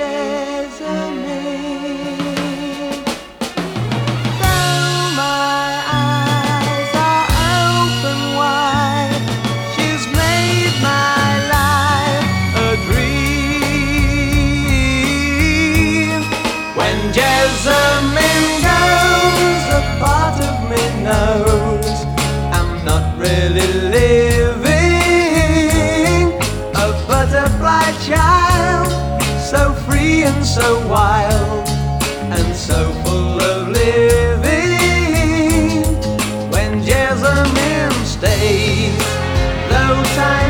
yeah. so wild and so full of living when Jasmine stays, no time.